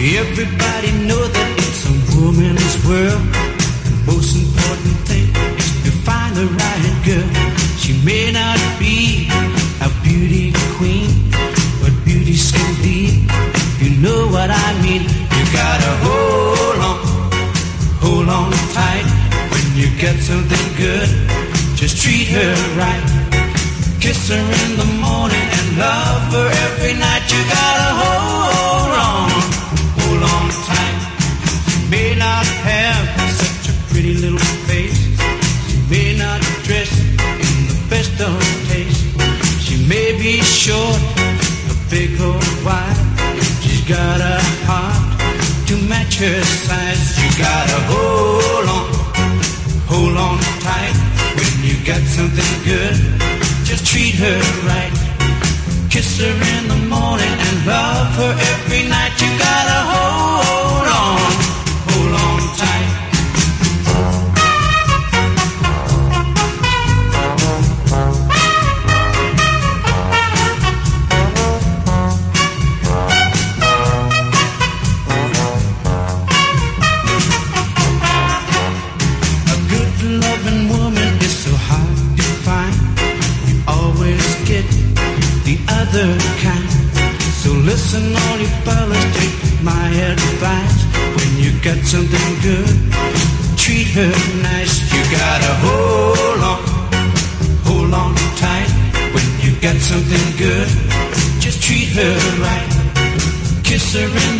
Everybody know that it's a woman's world. The most important thing is to find the right girl. She may not be a beauty queen, but beauty's so deep. You know what I mean? You gotta hold on, hold on tight. When you get something good, just treat her right. Kiss her in the morning and love her every night. You gotta hold short, a big or wide. She's got a heart to match her size. You gotta hold on, hold on tight. When you got something good, just treat her right. Kiss her in the morning and love her every night. You gotta other kind. So listen, all you fellas, take my advice. When you got something good, treat her nice. You gotta hold on, hold on tight. When you got something good, just treat her right. Kiss her in